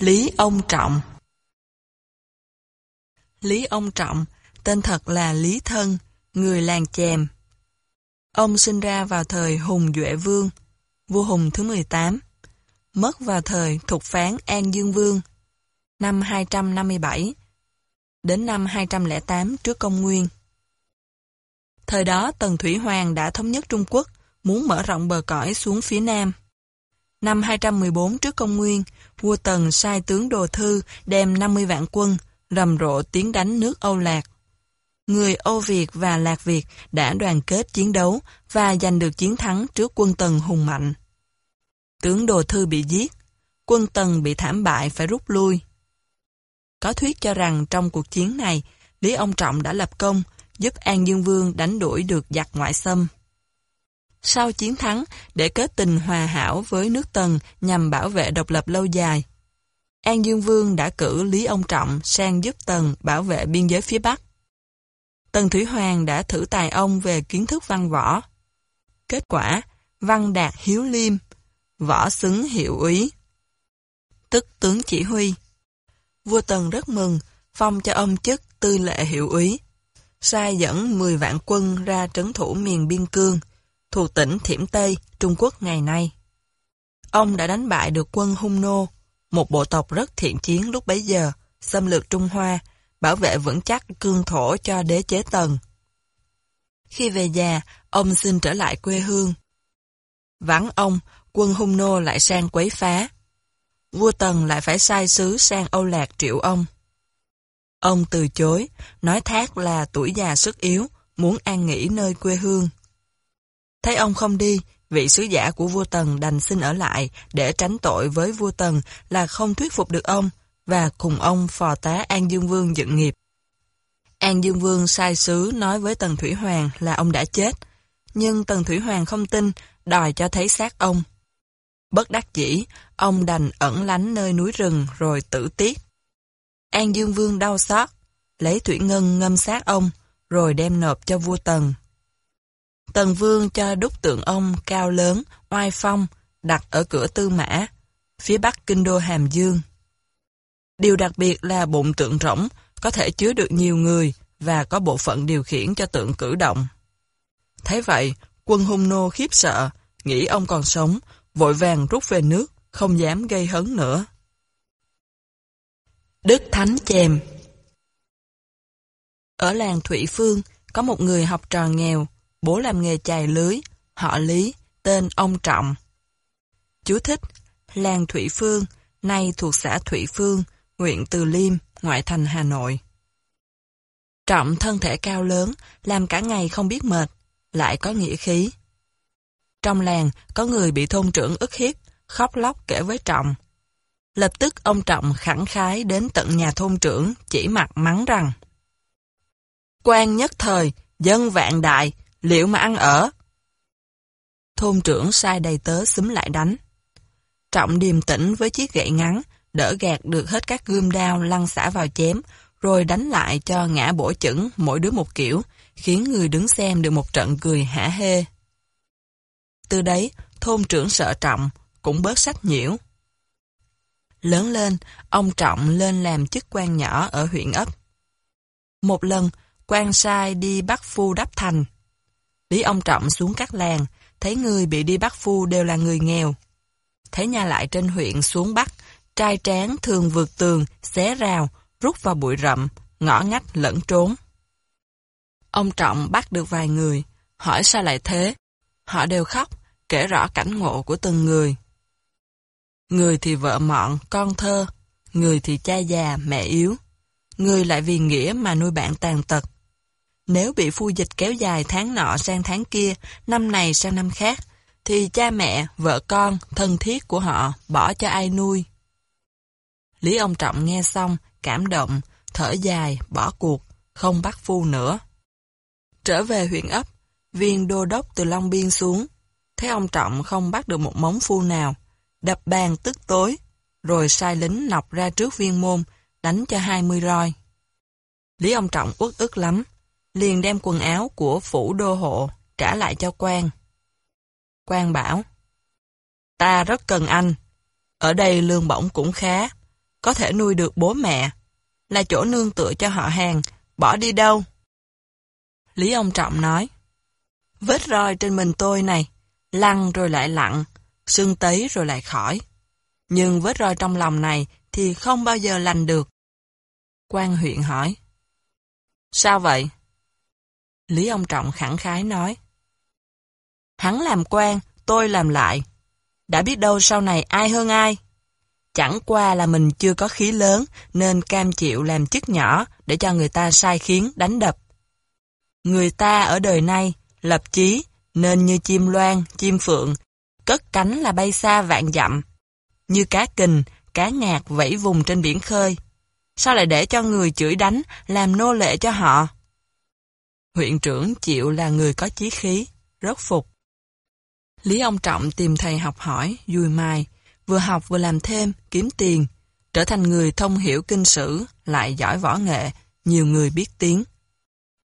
Lý Ông Trọng Lý Ông Trọng, tên thật là Lý Thân, người làng chèm. Ông sinh ra vào thời Hùng Duệ Vương, vua Hùng thứ 18, mất vào thời thục phán An Dương Vương, năm 257, đến năm 208 trước công nguyên. Thời đó Tần Thủy Hoàng đã thống nhất Trung Quốc, muốn mở rộng bờ cõi xuống phía Nam. Năm 214 trước công nguyên, vua Tần sai tướng Đồ Thư đem 50 vạn quân, rầm rộ tiến đánh nước Âu Lạc. Người Âu Việt và Lạc Việt đã đoàn kết chiến đấu và giành được chiến thắng trước quân Tần hùng mạnh. Tướng Đồ Thư bị giết, quân Tần bị thảm bại phải rút lui. Có thuyết cho rằng trong cuộc chiến này, Lý Ông Trọng đã lập công, giúp An Dương Vương đánh đuổi được giặc ngoại xâm. Sau chiến thắng, để kết tình hòa hảo với nước Tần nhằm bảo vệ độc lập lâu dài, An Dương Vương đã cử Lý Ông Trọng sang giúp Tần bảo vệ biên giới phía Bắc. Tần Thủy Hoàng đã thử tài ông về kiến thức văn võ. Kết quả, văn đạt hiếu liêm, võ xứng hiệu úy, tức tướng chỉ huy. Vua Tần rất mừng, phong cho ông chức tư lệ hiệu úy, sai dẫn 10 vạn quân ra trấn thủ miền biên cương, thuộc tỉnh Thiểm Tây, Trung Quốc ngày nay. Ông đã đánh bại được quân Hung Nô, một bộ tộc rất thiện chiến lúc bấy giờ, xâm lược Trung Hoa, bảo vệ vững chắc cương thổ cho đế chế Tần. Khi về già, ông xin trở lại quê hương. Vắng ông, quân hung nô lại sang quấy phá. Vua Tần lại phải sai sứ sang Âu Lạc triệu ông. Ông từ chối, nói thác là tuổi già sức yếu, muốn an nghỉ nơi quê hương. Thấy ông không đi, vị sứ giả của vua Tần đành xin ở lại để tránh tội với vua Tần là không thuyết phục được ông và cùng ông phò tá An Dương Vương dựng nghiệp. An Dương Vương sai sứ nói với Tần Thủy Hoàng là ông đã chết, nhưng Tần Thủy Hoàng không tin, đòi cho thấy xác ông. Bất đắc dĩ, ông đành ẩn lánh nơi núi rừng rồi tử tiết. An Dương Vương đau xót, lấy thủy ngân ngâm xác ông, rồi đem nộp cho vua Tần. Tần Vương cho đúc tượng ông cao lớn, oai phong, đặt ở cửa Tư Mã, phía bắc kinh đô Hàm Dương. Điều đặc biệt là bụng tượng rỗng, có thể chứa được nhiều người và có bộ phận điều khiển cho tượng cử động. Thấy vậy, quân hung nô khiếp sợ, nghĩ ông còn sống, vội vàng rút về nước, không dám gây hấn nữa. Đức Thánh Chèm Ở làng Thụy Phương, có một người học trò nghèo, bố làm nghề chài lưới, họ Lý, tên ông Trọng. Chú thích, làng thủy Phương, nay thuộc xã thủy Phương, huyện Từ Liêm, ngoại thành Hà Nội. Trọng thân thể cao lớn, làm cả ngày không biết mệt, lại có nghĩa khí. Trong làng, có người bị thôn trưởng ức hiếp, khóc lóc kể với Trọng. Lập tức ông Trọng khẳng khái đến tận nhà thôn trưởng, chỉ mặt mắng rằng quan nhất thời, dân vạn đại, liệu mà ăn ở? Thôn trưởng sai đầy tớ xúm lại đánh. Trọng điềm tĩnh với chiếc gậy ngắn, đỡ gạt được hết các gươm đao lăn xả vào chém, rồi đánh lại cho ngã bổ chững mỗi đứa một kiểu, khiến người đứng xem được một trận cười hả hê. Từ đấy, thôn trưởng sợ trọng, cũng bớt sách nhiễu. Lớn lên, ông Trọng lên làm chức quan nhỏ ở huyện ấp. Một lần, quan sai đi bắt phu đắp thành. Lý ông Trọng xuống các làng, thấy người bị đi bắt phu đều là người nghèo. Thấy nhà lại trên huyện xuống bắt, trai tráng thường vượt tường, xé rào, rút vào bụi rậm, ngõ ngách lẫn trốn. Ông Trọng bắt được vài người, hỏi sao lại thế? Họ đều khóc, kể rõ cảnh ngộ của từng người. Người thì vợ mọn, con thơ, người thì cha già, mẹ yếu. Người lại vì nghĩa mà nuôi bạn tàn tật. Nếu bị phu dịch kéo dài tháng nọ sang tháng kia, năm này sang năm khác, thì cha mẹ, vợ con, thân thiết của họ bỏ cho ai nuôi. Lý ông Trọng nghe xong, cảm động, thở dài, bỏ cuộc, không bắt phu nữa. Trở về huyện ấp, viên đô đốc từ Long Biên xuống, thấy ông Trọng không bắt được một móng phu nào, đập bàn tức tối, rồi sai lính nọc ra trước viên môn, đánh cho 20 roi. Lý ông Trọng uất ức lắm, liền đem quần áo của phủ đô hộ trả lại cho quan. Quan bảo, ta rất cần anh, ở đây lương bổng cũng khá, có thể nuôi được bố mẹ, là chỗ nương tựa cho họ hàng, bỏ đi đâu? Lý ông Trọng nói, vết roi trên mình tôi này, lăn rồi lại lặn, sưng tấy rồi lại khỏi. Nhưng vết roi trong lòng này thì không bao giờ lành được. quan huyện hỏi, sao vậy? Lý ông Trọng khẳng khái nói, hắn làm quan, tôi làm lại. Đã biết đâu sau này ai hơn ai. Chẳng qua là mình chưa có khí lớn nên cam chịu làm chức nhỏ để cho người ta sai khiến đánh đập. Người ta ở đời nay lập chí nên như chim loan, chim phượng, cất cánh là bay xa vạn dặm. Như cá kình, cá ngạc vẫy vùng trên biển khơi. Sao lại để cho người chửi đánh, làm nô lệ cho họ? Huyện trưởng chịu là người có chí khí, rất phục. Lý ông Trọng tìm thầy học hỏi, dùi mai, vừa học vừa làm thêm, kiếm tiền, trở thành người thông hiểu kinh sử, lại giỏi võ nghệ, nhiều người biết tiếng.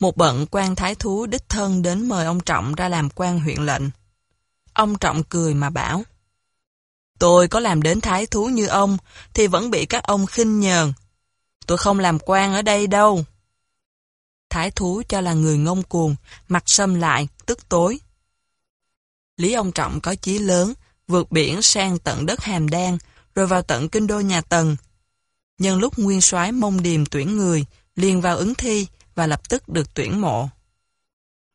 Một bận quan thái thú đích thân đến mời ông Trọng ra làm quan huyện lệnh. Ông Trọng cười mà bảo, Tôi có làm đến thái thú như ông, thì vẫn bị các ông khinh nhờn. Tôi không làm quan ở đây đâu. Thái thú cho là người ngông cuồng, mặt sâm lại, tức tối. Lý ông Trọng có chí lớn, vượt biển sang tận đất Hàm Đan, rồi vào tận kinh đô nhà Tần. Nhân lúc nguyên soái mông điềm tuyển người, liền vào ứng thi và lập tức được tuyển mộ.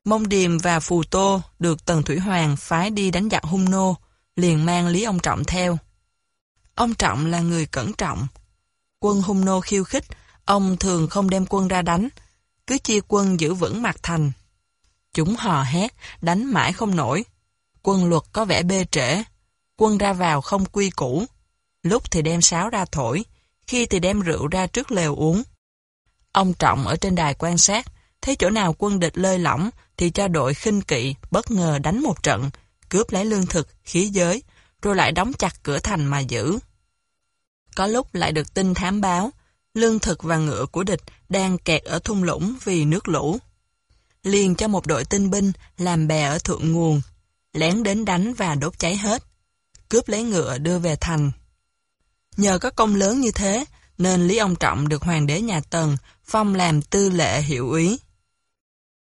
Mông điềm và Phù Tô được Tần Thủy Hoàng phái đi đánh giặc hung nô, liền mang Lý ông Trọng theo. Ông Trọng là người cẩn trọng. Quân hung nô khiêu khích, ông thường không đem quân ra đánh, cứ chia quân giữ vững mặt thành. Chúng hò hét, đánh mãi không nổi. Quân luật có vẻ bê trễ, quân ra vào không quy củ. Lúc thì đem sáo ra thổi, khi thì đem rượu ra trước lều uống. Ông Trọng ở trên đài quan sát, thấy chỗ nào quân địch lơi lỏng thì cho đội khinh kỵ bất ngờ đánh một trận, cướp lấy lương thực, khí giới, rồi lại đóng chặt cửa thành mà giữ. Có lúc lại được tin thám báo, lương thực và ngựa của địch đang kẹt ở thung lũng vì nước lũ. Liền cho một đội tinh binh làm bè ở thượng nguồn, lén đến đánh và đốt cháy hết, cướp lấy ngựa đưa về thành. Nhờ có công lớn như thế, nên Lý Ông Trọng được hoàng đế nhà Tần phong làm tư lệ hiệu úy.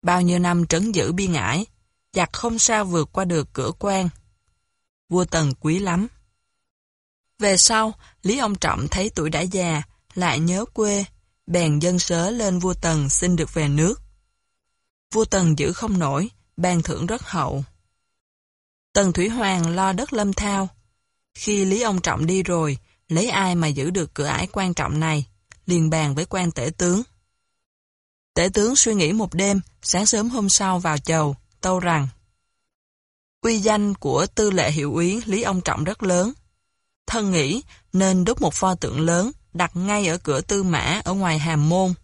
Bao nhiêu năm trấn giữ biên ải, giặc không sao vượt qua được cửa quan. Vua Tần quý lắm. Về sau, Lý Ông Trọng thấy tuổi đã già, lại nhớ quê, bèn dân sớ lên vua Tần xin được về nước. Vua Tần giữ không nổi, ban thưởng rất hậu. Tần Thủy Hoàng lo đất lâm thao. Khi Lý Ông Trọng đi rồi, lấy ai mà giữ được cửa ải quan trọng này, liền bàn với quan tể tướng. Tể tướng suy nghĩ một đêm, sáng sớm hôm sau vào chầu, tâu rằng Uy danh của tư lệ hiệu úy Lý Ông Trọng rất lớn. Thân nghĩ nên đúc một pho tượng lớn đặt ngay ở cửa tư mã ở ngoài hàm môn.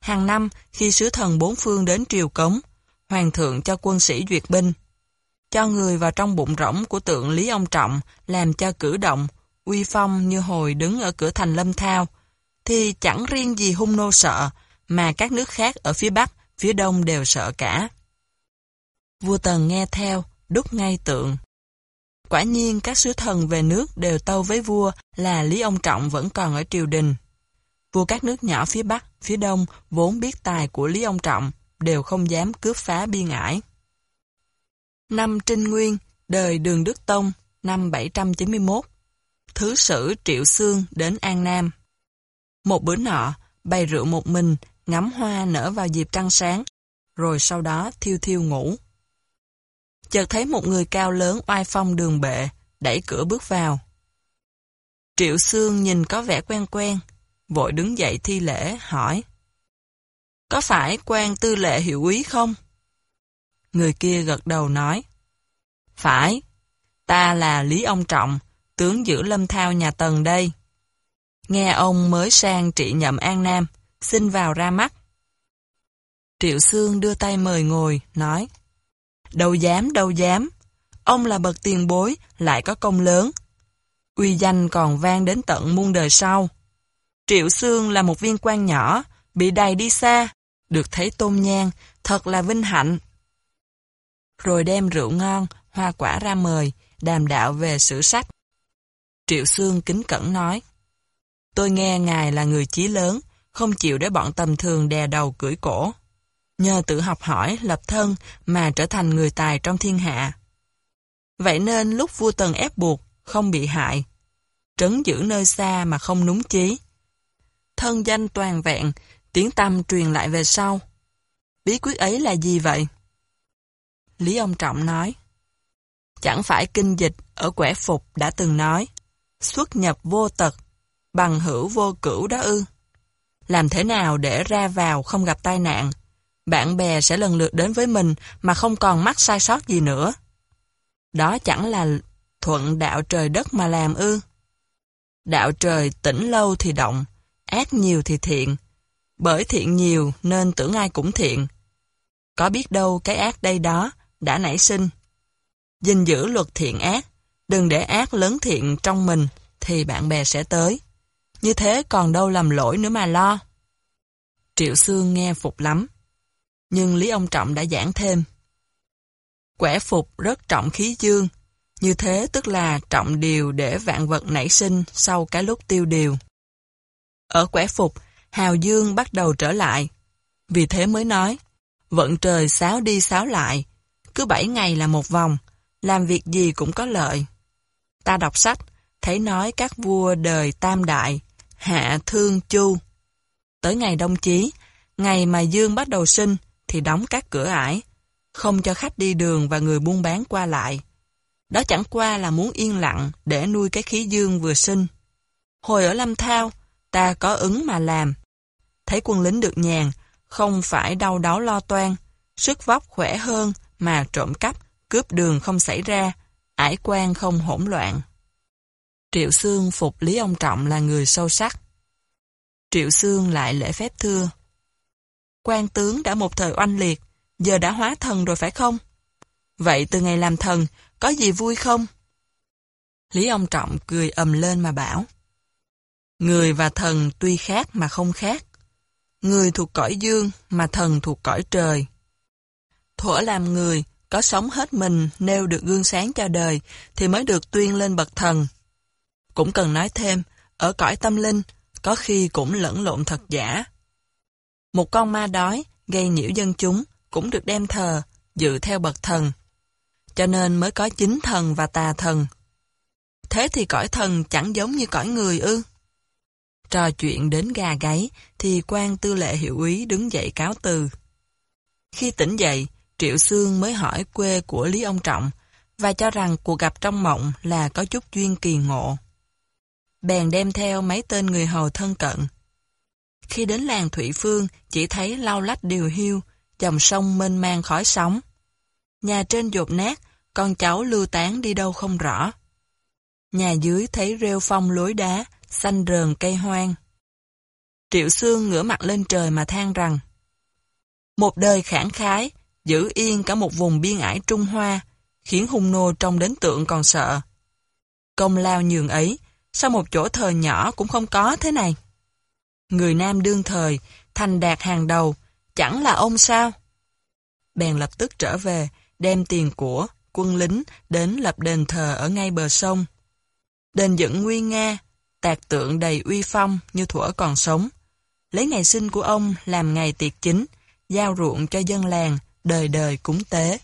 Hàng năm, khi sứ thần bốn phương đến triều cống, hoàng thượng cho quân sĩ duyệt binh. Cho người vào trong bụng rỗng của tượng Lý Ông Trọng làm cho cử động, uy phong như hồi đứng ở cửa thành lâm thao, thì chẳng riêng gì hung nô sợ, mà các nước khác ở phía Bắc, phía Đông đều sợ cả. Vua Tần nghe theo, đúc ngay tượng. Quả nhiên các sứ thần về nước đều tâu với vua là Lý Ông Trọng vẫn còn ở triều đình. Vua các nước nhỏ phía Bắc, phía Đông vốn biết tài của Lý Ông Trọng, đều không dám cướp phá biên ải. Năm Trinh Nguyên, đời Đường Đức Tông, năm 791. Thứ sử Triệu Sương đến An Nam. Một bữa nọ, bày rượu một mình, ngắm hoa nở vào dịp trăng sáng, rồi sau đó thiêu thiêu ngủ. Chợt thấy một người cao lớn oai phong đường bệ, đẩy cửa bước vào. Triệu Sương nhìn có vẻ quen quen, vội đứng dậy thi lễ, hỏi. Có phải quan tư lệ hiệu úy không? Người kia gật đầu nói. Phải, ta là Lý Ông Trọng, tướng giữ lâm thao nhà Tần đây. Nghe ông mới sang trị nhậm An Nam, xin vào ra mắt. Triệu Sương đưa tay mời ngồi, nói. Đâu dám, đâu dám. Ông là bậc tiền bối, lại có công lớn. Uy danh còn vang đến tận muôn đời sau. Triệu Sương là một viên quan nhỏ, bị đầy đi xa, được thấy tôn nhang, thật là vinh hạnh. Rồi đem rượu ngon, hoa quả ra mời, đàm đạo về sử sách. Triệu Sương kính cẩn nói, Tôi nghe ngài là người chí lớn, không chịu để bọn tầm thường đè đầu cưỡi cổ. Nhờ tự học hỏi, lập thân mà trở thành người tài trong thiên hạ. Vậy nên lúc vua Tần ép buộc, không bị hại. Trấn giữ nơi xa mà không núng chí. Thân danh toàn vẹn, tiếng tâm truyền lại về sau. Bí quyết ấy là gì vậy? Lý ông Trọng nói. Chẳng phải kinh dịch ở quẻ phục đã từng nói, xuất nhập vô tật, bằng hữu vô cửu đó ư. Làm thế nào để ra vào không gặp tai nạn? Bạn bè sẽ lần lượt đến với mình mà không còn mắc sai sót gì nữa. Đó chẳng là thuận đạo trời đất mà làm ư. Đạo trời tỉnh lâu thì động, ác nhiều thì thiện. Bởi thiện nhiều nên tưởng ai cũng thiện. Có biết đâu cái ác đây đó đã nảy sinh. gìn giữ luật thiện ác, đừng để ác lớn thiện trong mình thì bạn bè sẽ tới. Như thế còn đâu làm lỗi nữa mà lo. Triệu Sương nghe phục lắm. Nhưng Lý Ông Trọng đã giảng thêm. Quẻ phục rất trọng khí dương, như thế tức là trọng điều để vạn vật nảy sinh sau cái lúc tiêu điều. Ở quẻ phục, hào dương bắt đầu trở lại. Vì thế mới nói, vận trời sáo đi sáo lại, cứ bảy ngày là một vòng, làm việc gì cũng có lợi. Ta đọc sách, thấy nói các vua đời tam đại, hạ thương chu. Tới ngày đông chí, ngày mà dương bắt đầu sinh, thì đóng các cửa ải, không cho khách đi đường và người buôn bán qua lại. Đó chẳng qua là muốn yên lặng để nuôi cái khí dương vừa sinh. Hồi ở Lâm Thao, ta có ứng mà làm. Thấy quân lính được nhàn, không phải đau đáu lo toan, sức vóc khỏe hơn mà trộm cắp, cướp đường không xảy ra, ải quan không hỗn loạn. Triệu Sương phục Lý Ông Trọng là người sâu sắc. Triệu Sương lại lễ phép thưa quan tướng đã một thời oanh liệt, giờ đã hóa thần rồi phải không? Vậy từ ngày làm thần, có gì vui không? Lý ông Trọng cười ầm lên mà bảo. Người và thần tuy khác mà không khác. Người thuộc cõi dương mà thần thuộc cõi trời. Thuở làm người, có sống hết mình nêu được gương sáng cho đời thì mới được tuyên lên bậc thần. Cũng cần nói thêm, ở cõi tâm linh, có khi cũng lẫn lộn thật giả. Một con ma đói, gây nhiễu dân chúng, cũng được đem thờ, dự theo bậc thần cho nên mới có chính thần và tà thần. Thế thì cõi thần chẳng giống như cõi người ư? Trò chuyện đến gà gáy, thì quan tư lệ hiệu úy đứng dậy cáo từ. Khi tỉnh dậy, Triệu Sương mới hỏi quê của Lý Ông Trọng, và cho rằng cuộc gặp trong mộng là có chút duyên kỳ ngộ. Bèn đem theo mấy tên người hầu thân cận. Khi đến làng thủy Phương, chỉ thấy lau lách điều hiu, dòng sông mênh mang khói sóng. Nhà trên dột nát, con cháu lưu tán đi đâu không rõ. Nhà dưới thấy rêu phong lối đá, xanh rờn cây hoang. Triệu Sương ngửa mặt lên trời mà than rằng Một đời khẳng khái, giữ yên cả một vùng biên ải Trung Hoa, khiến hung nô trông đến tượng còn sợ. Công lao nhường ấy, sao một chỗ thờ nhỏ cũng không có thế này? Người nam đương thời, thành đạt hàng đầu, chẳng là ông sao? Bèn lập tức trở về, đem tiền của, quân lính đến lập đền thờ ở ngay bờ sông. Đền dựng nguy nga, tạc tượng đầy uy phong như thuở còn sống. Lấy ngày sinh của ông làm ngày tiệc chính, giao ruộng cho dân làng, đời đời cúng tế.